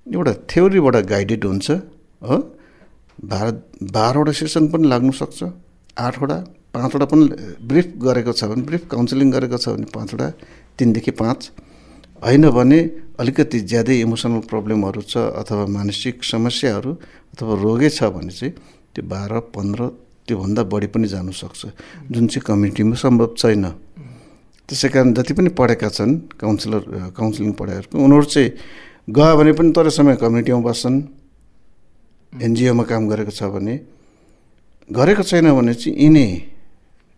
एउटा थ्योरीबाट गाइडेड हुन्छ हो। बाह्र बाह्रवटा सेसन पनि लाग्नु सक्छ आठवटा पाँचवटा पनि ब्रिफ गरेको छ भने ब्रिफ काउन्सिलिङ गरेको छ भने पाँचवटा तिनदेखि पाँच। होइन भने अलिकति ज्यादै इमोसनल प्रब्लमहरू छ अथवा मानसिक समस्याहरू अथवा रोगै छ भने चाहिँ त्यो बाह्र पन्ध्र त्योभन्दा बढी पनि जानु सक्छ। जुन चाहिँ कम्युनिटीमा सम्भव छैन। त्यसै कारण जति पनि पढेका छन् काउन्सिलर काउन्सिलिङ पढाइहरूको उनीहरू चाहिँ गयो भने पनि तर समय कम्युनिटीमा बस्छन्। एनजिओमा काम गरेको छ भने गरेको छैन भने चाहिँ यिनै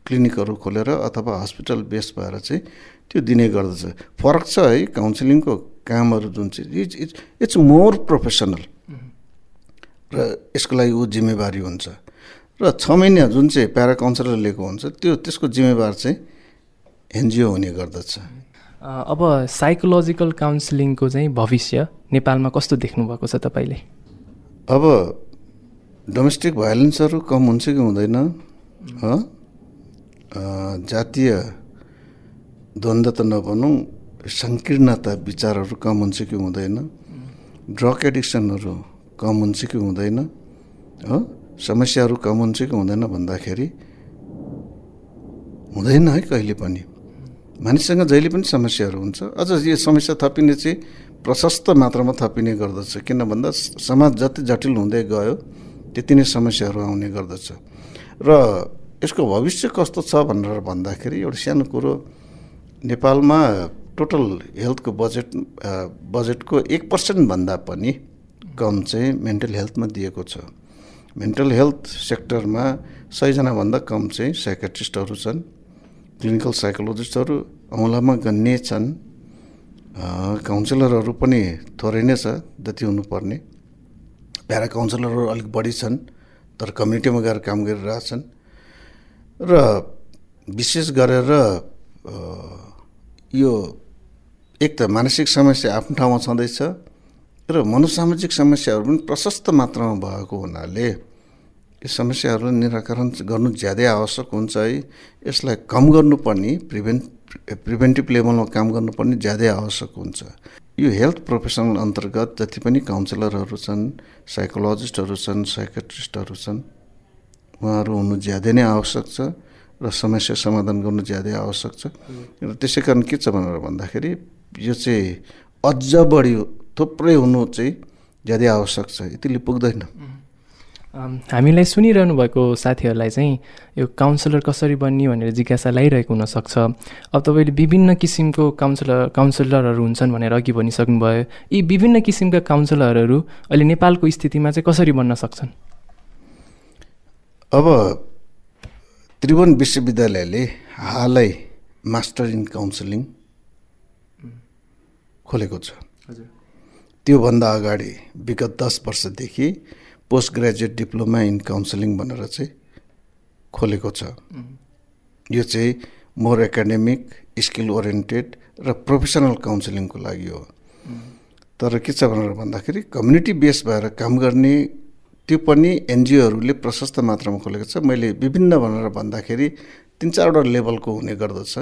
क्लिनिकहरू खोलेर अथवा हस्पिटल बेस भएर चाहिँ त्यो दिने गर्दछ। फरक छ है काउन्सिलिङको कामहरू जुन चाहिँ it's it's it's more professional. र यसको लागि ऊ जिम्मेवारी हुन्छ। र छ महिना जुन चाहिँ प्यारा काउन्सिलर लिएको हुन्छ त्यो त्यसको जिम्मेवार चाहिँ एनजिओ हुने गर्दछ। अब साइकोलोजिकल काउन्सिलिङको चाहिँ भविष्य नेपालमा कस्तो देख्नुभएको छ तपाईँले? अब डोमेस्टिक भाइलेन्सहरू कम हुन्छ कि हुँदैन? जातीय द्वन्द्व त नभनौँ सङ्कीर्णता विचारहरू कम हुन्छ कि हुँदैन। ड्रग एडिक्सनहरू कम हुन्छ कि हुँदैन हो? समस्याहरू कम हुन्छ कि हुँदैन भन्दाखेरि हुँदैन है कहिले पनि। मानिससँग जहिले पनि समस्याहरू हुन्छ। अझ यो समस्या थपिने चाहिँ प्रशस्त मात्रामा थपिने गर्दछ। किन भन्दा समाज जति जटिल हुँदै गयो त्यति नै समस्याहरू आउने गर्दछ। र यसको भविष्य कस्तो छ भनेर भन्दाखेरि एउटा सानो कुरो नेपालमा टोटल हेल्थको बजेट बजेटको एक पर्सेन्टभन्दा पनि कम चाहिँ मेन्टल हेल्थमा दिएको छ। मेन्टल हेल्थ सेक्टरमा सयजनाभन्दा कम चाहिँ साइकेट्रिस्टहरू छन् क्लिनिकल साइकोलोजिस्टहरू औँलामा गन्ने छन् काउन्सिलरहरू पनि थोरै नै छ जति हुनुपर्ने। प्यारा काउन्सिलरहरू अलिक बढी छन् तर कम्युनिटीमा गएर काम गरिरहेछन् र विशेष गरेर यो एक त मानसिक समस्या आफ्नो ठाउँमा छँदैछ र मनोसामाजिक समस्याहरू पनि प्रशस्त मात्रामा भएको हुनाले यो समस्याहरूलाई निराकरण गर्नु ज्यादै आवश्यक हुन्छ है। यसलाई कम गर्नुपर्ने प्रिभेन्ट प्रिभेन्टिभ लेभलमा काम गर्नुपर्ने ज्यादै आवश्यक हुन्छ। यो हेल्थ प्रोफेसनल अन्तर्गत जति पनि काउन्सिलरहरू छन् साइकोलोजिस्टहरू छन् साइकेट्रिस्टहरू छन् उहाँहरू हुनु ज्यादै नै आवश्यक छ र समस्या समाधान गर्नु ज्यादै आवश्यक छ। र त्यसै कारण के छ भनेर भन्दाखेरि यो चाहिँ अझ बढी थुप्रै हुनु चाहिँ ज्यादै आवश्यक छ यतिले पुग्दैन। हामीलाई सुनिरहनु भएको साथीहरूलाई चाहिँ यो काउन्सिलर कसरी बन्ने भनेर जिज्ञासा लागिरहेको हुनसक्छ। अब तपाईँले विभिन्न किसिमको काउन्सिलर काउन्सिलरहरू हुन्छन् भनेर अघि भनिसक्नुभयो। यी विभिन्न किसिमका काउन्सिलरहरू अहिले नेपालको स्थितिमा चाहिँ कसरी बन्न सक्छन्? अब त्रिभुवन विश्वविद्यालयले हालै मास्टर इन काउन्सिलिङ खोलेको छ। त्योभन्दा अगाडि विगत दस वर्षदेखि post graduate diploma in counselling भनेर चाहिँ खोलेको छ। यो चाहिँ मोर एकाडेमिक स्किल ओरिएन्टेड र प्रोफेसनल काउन्सिलिङको लागि हो। तर के छ भनेर भन्दाखेरि कम्युनिटी बेस भएर काम गर्ने त्यो पनि एनजिओहरूले प्रशस्त मात्रामा खोलेको छ। मैले विभिन्न भनेर भन्दाखेरि तिन चारवटा लेभलको हुने गर्दछ।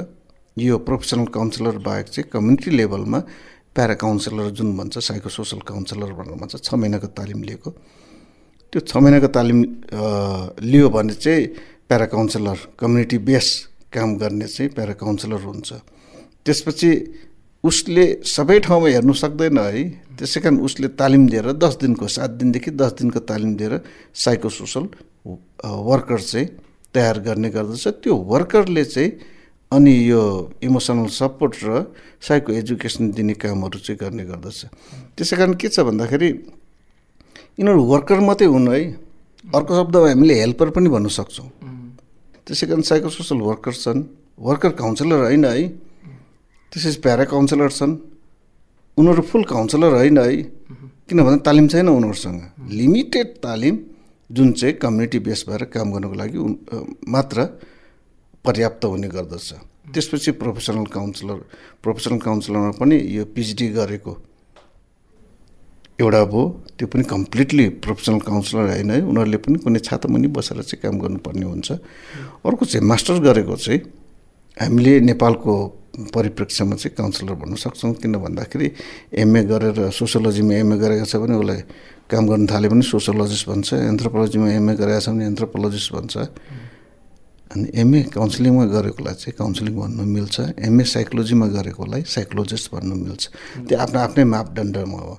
यो प्रोफेसनल काउन्सिलर बाहेक चाहिँ कम्युनिटी लेभलमा प्यारा काउन्सिलर जुन भन्छ साइको सोसल काउन्सिलर भनेर भन्छ छ महिनाको तालिम लिएको। त्यो छ महिनाको तालिम लियो भने चाहिँ प्यारा काउन्सिलर कम्युनिटी बेस काम गर्ने चाहिँ प्यारा काउन्सिलर हुन्छ। त्यसपछि उसले सबै ठाउँमा हेर्नु सक्दैन है। त्यसै कारण उसले तालिम दिएर दस दिनको सात दिनदेखि दस दिनको तालिम दिएर साइको सोसल वर्कर चाहिँ तयार गर्ने गर्दछ। त्यो वर्करले चाहिँ अनि यो इमोसनल सपोर्ट र साइको एजुकेसन दिने कामहरू चाहिँ गर्ने गर्दछ। त्यसै कारण के छ भन्दाखेरि यिनीहरू वर्कर मात्रै हुन् है। अर्को शब्दमा हामीले हेल्पर पनि भन्न सक्छौँ। त्यसै कारण साइको सोसल वर्कर छन्। वर्कर काउन्सिलर होइन है। त्यसपछि प्यारा काउन्सिलर छन्। उनीहरू फुल काउन्सिलर होइन है। किनभने तालिम छैन उनीहरूसँग। लिमिटेड तालिम जुन चाहिँ कम्युनिटी बेस भएर काम गर्नुको लागि मात्र पर्याप्त हुने गर्दछ। त्यसपछि प्रोफेसनल काउन्सिलर प्रोफेसनल काउन्सिलरमा पनि यो पिएचडी गरेको एउटा भयो त्यो पनि कम्प्लिटली प्रोफेसनल काउन्सिलर होइन है। उनीहरूले पनि कुनै छातामुनि बसेर चाहिँ काम गर्नुपर्ने हुन्छ। अर्को चाहिँ मास्टर्स गरेको चाहिँ हामीले नेपालको परिप्रेक्ष्यमा चाहिँ काउन्सिलर भन्न सक्छौँ। किन भन्दाखेरि एमए गरेर सोसियोलोजीमा एमए गरेको छ भने उसलाई काम गर्न थाल्यो भने सोसियोलोजिस्ट भन्छ। एन्थ्रोपोलोजीमा एमए गरेको छ भने एन्थ्रोपोलोजिस्ट भन्छ। अनि एमए काउन्सिलिङमा गरेकोलाई चाहिँ काउन्सिलिङ भन्नु मिल्छ। एमए साइकोलोजीमा गरेकोलाई साइकोलोजिस्ट भन्नु मिल्छ। त्यो आफ्नो आफ्नै मापदण्डमा हो।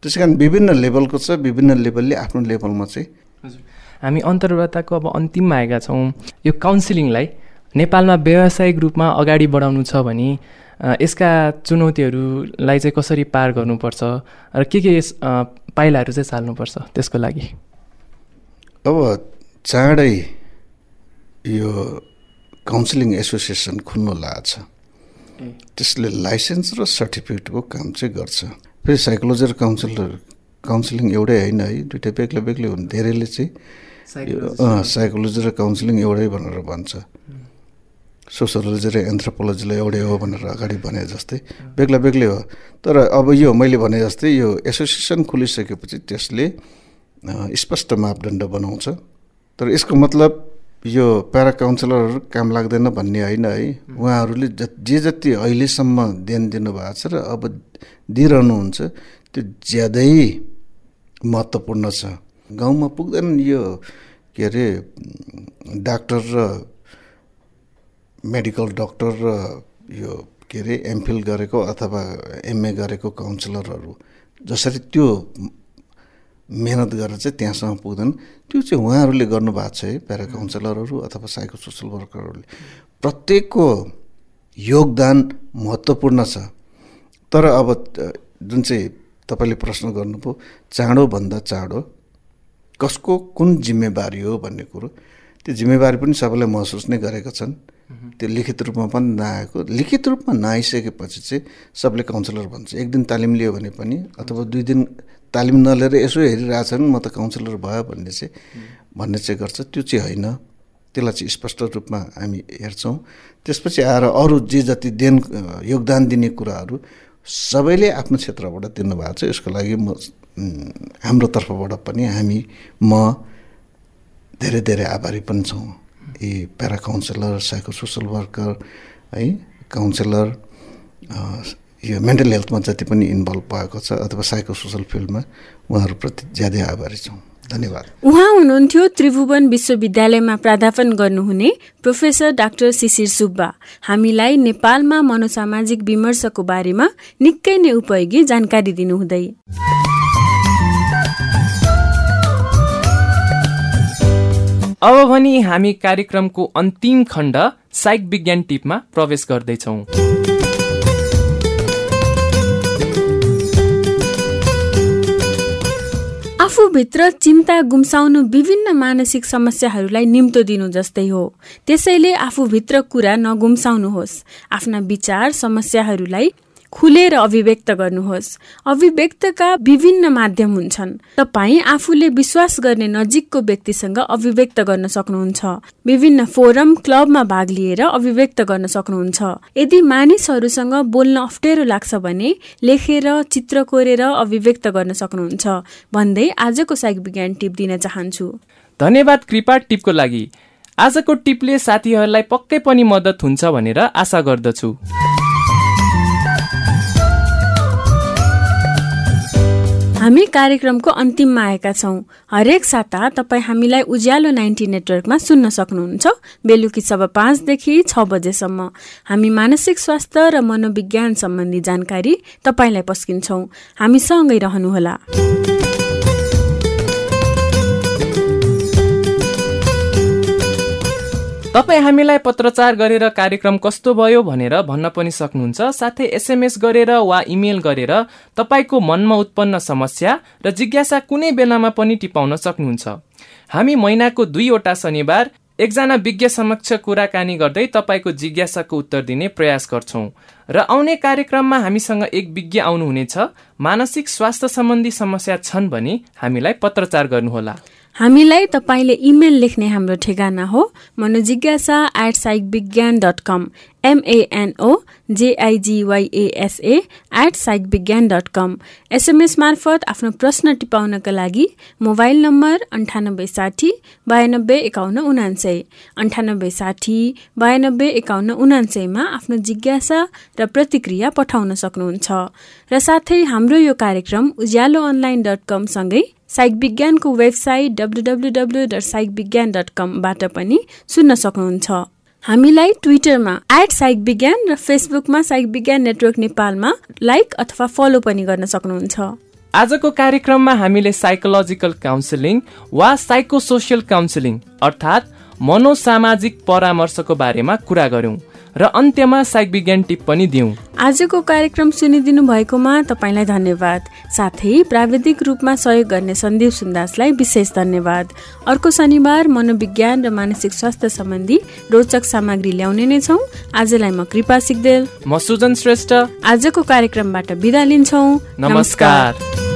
त्यसै कारण विभिन्न लेभलको छ विभिन्न लेभलले आफ्नो लेभलमा चाहिँ हजुर। हामी अन्तर्वार्ताको अब अन्तिममा आएका छौँ। यो काउन्सिलिङलाई नेपालमा व्यावसायिक रूपमा अगाडि बढाउनु छ भने यसका चुनौतीहरूलाई चाहिँ कसरी पार गर्नुपर्छ र के के पाइलाहरू चाहिँ चाल्नुपर्छ त्यसको लागि? अब चाँडै यो काउन्सिलिङ एसोसिएसन खुल्नु लाग्छ। त्यसले लाइसेन्स र सर्टिफिकेटको काम चाहिँ गर्छ। फेरि साइकोलोजी र काउन्सिलर काउन्सिलिङ एउटै होइन है दुइटै बेग्लै बेग्लै हुन्। धेरैले चाहिँ साइकोलोजी र काउन्सिलिङ एउटै भनेर भन्छ। सोसियोलोजी र एन्थ्रोपोलोजीलाई एउटै हो भनेर अगाडि भने जस्तै। बेग्ला बेग्लै हो। तर अब यो मैले भने जस्तै यो एसोसिएसन खुलिसकेपछि त्यसले स्पष्ट मापदण्ड बनाउँछ। तर यसको मतलब यो प्यारा काउन्सिलरहरू काम लाग्दैन भन्ने होइन है। उहाँहरूले जे जति अहिलेसम्म देन दिनुभएको छ र अब दिइरहनुहुन्छ त्यो ज्यादै महत्त्वपूर्ण छ। गाउँमा पुग्दैन यो के अरे डाक्टर र मेडिकल डक्टर र यो के अरे एमफिल गरेको अथवा एमए गरेको काउन्सिलरहरू जसरी त्यो मेहनत गरेर चाहिँ त्यहाँसम्म पुग्दैन। त्यो चाहिँ उहाँहरूले गर्नुभएको छ है प्यारा काउन्सिलरहरू अथवा साइको सोसल वर्करहरूले। प्रत्येकको योगदान महत्त्वपूर्ण छ। तर अब जुन चाहिँ तपाईँले प्रश्न गर्नुभयो चाँडोभन्दा चाँडो। कसको कुन जिम्मेवारी हो भन्ने कुरो। त्यो जिम्मेवारी पनि सबैलाई महसुस नै गरेका छन्। त्यो लिखित रूपमा पनि नआएको। लिखित रूपमा नआइसकेपछि चाहिँ सबले काउन्सिलर भन्छ। एक दिन तालिम लियो भने पनि अथवा दुई दिन तालिम नलिएर यसो हेरिरहेछन् म त काउन्सिलर भयो भन्ने चाहिँ भन्ने चाहिँ गर्छ। त्यो चाहिँ होइन। त्यसलाई चाहिँ स्पष्ट रूपमा हामी हेर्छौँ। त्यसपछि आएर अरू जे जति देन योगदान दिने कुराहरू सबैले आफ्नो क्षेत्रबाट दिनुभएको छ। यसको लागि म हाम्रो तर्फबाट पनि हामी म धेरै धेरै आभारी पनि छौँ। यी प्यारा काउन्सिलर साइको सोसल वर्कर है काउन्सिलर यो मेन्टल हेल्थमा जति पनि इन्भल्भ भएको छ अथवा साइको सोसल फिल्डमा उहाँहरूप्रति ज्यादै आभारी छौँ। धन्यवाद। उहाँ हुनुहुन्थ्यो त्रिभुवन विश्वविद्यालयमा प्राध्यापन गर्नुहुने प्रोफेसर डाक्टर शिशिर सुब्बा। हामीलाई नेपालमा मनोसामाजिक विमर्शको बारेमा निकै नै उपयोगी जानकारी दिनुहुँदै। अब भने हामी कार्यक्रमको अन्तिम खण्ड साइक विज्ञान टिपमा प्रवेश गर्दैछौँ। आफूभित्र चिन्ता गुम्साउनु विभिन्न मानसिक समस्याहरूलाई निम्तो दिनु जस्तै हो। त्यसैले आफूभित्र कुरा नगुम्साउनुहोस्। आफ्ना विचार समस्याहरूलाई खुलेर अभिव्यक्त गर्नुहोस्। अभिव्यक्तका विभिन्न माध्यम हुन्छन्। तपाईँ आफूले विश्वास गर्ने नजिकको व्यक्तिसँग अभिव्यक्त गर्न सक्नुहुन्छ। विभिन्न फोरम क्लबमा भाग लिएर अभिव्यक्त गर्न सक्नुहुन्छ। यदि मानिसहरूसँग बोल्न अप्ठ्यारो लाग्छ भने लेखेर चित्र कोरेर अभिव्यक्त गर्न सक्नुहुन्छ। भन्दै आजको साइक विज्ञान टिप दिन चाहन्छु। धन्यवाद कृपा टिपको लागि। आजको टिपले साथीहरूलाई पक्कै पनि मद्दत हुन्छ भनेर आशा गर्दछु। हामी कार्यक्रमको अन्तिममा आएका छौँ। हरेक साता तपाईँ हामीलाई उज्यालो नाइन्टी नेटवर्कमा सुन्न सक्नुहुन्छ। बेलुकी सब पाँचदेखि छ बजेसम्म। हामी मानसिक स्वास्थ्य र मनोविज्ञान सम्बन्धी जानकारी तपाईँलाई पस्किन्छौँ। हामीसँगै रहनुहोला। तपाईँ हामीलाई पत्रचार गरेर कार्यक्रम कस्तो भयो भनेर भन्न पनि सक्नुहुन्छ। साथै एसएमएस गरेर वा इमेल गरेर तपाईँको मनमा उत्पन्न समस्या र जिज्ञासा कुनै बेलामा पनि टिपाउन सक्नुहुन्छ। हामी महिनाको दुईवटा शनिबार एकजना विज्ञ समक्ष कुराकानी गर्दै तपाईँको जिज्ञासाको उत्तर दिने प्रयास गर्छौँ र आउने कार्यक्रममा हामीसँग एक विज्ञ आउनुहुनेछ। मानसिक स्वास्थ्य सम्बन्धी समस्या छन् भने हामीलाई पत्रचार गर्नुहोला। हामीलाई तपाईँले इमेल लेख्ने हाम्रो ठेगाना हो। मनोजिज्ञासा एट साइक विज्ञान dot com MNO J I G Y S A at psych विज्ञान डट कम एसएमएस मार्फत आफ्नो प्रश्न टिपाउनका लागि मोबाइल नम्बर अन्ठानब्बे साठी बयानब्बे एकाउन्न उनान्सय। अन्ठानब्बे साठी बयानब्बे एकाउन्न उनान्सयमा आफ्नो जिज्ञासा र प्रतिक्रिया पठाउन सक्नुहुन्छ। र साथै हाम्रो यो कार्यक्रम उज्यालो अनलाइन डट कमसँगै साइक विज्ञानको website W W W dot psych विज्ञान डट कमबाट पनि सुन्न सक्नुहुन्छ। हामीलाई ट्विटरमा एट साइक विज्ञान र फेसबुकमा साइक विज्ञान नेटवर्क नेपालमा लाइक अथवा फलो पनि गर्न सक्नुहुन्छ। आजको कार्यक्रममा हामीले साइकोलोजिकल काउन्सिलिङ वा साइकोसोसियल काउन्सिलिङ अर्थात् मनोसामाजिक परामर्शको बारेमा कुरा गर्यौं र अन्त्यमा साइक विज्ञान टिप पनि दिउँ। आजको कार्यक्रम सुनिदिनु भएकोमा तपाईँलाई धन्यवाद। साथै प्राविधिक रूपमा सहयोग गर्ने सन्दीप सुन्दासलाई विशेष धन्यवाद। अर्को शनिबार मनोविज्ञान र मानसिक स्वास्थ्य सम्बन्धी रोचक सामग्री ल्याउने नै छौँ। आजलाई म कृपा सिक्देल म सुजन श्रेष्ठ। आजको कार्यक्रमबाट बिदा लिन्छौ। नमस्कार।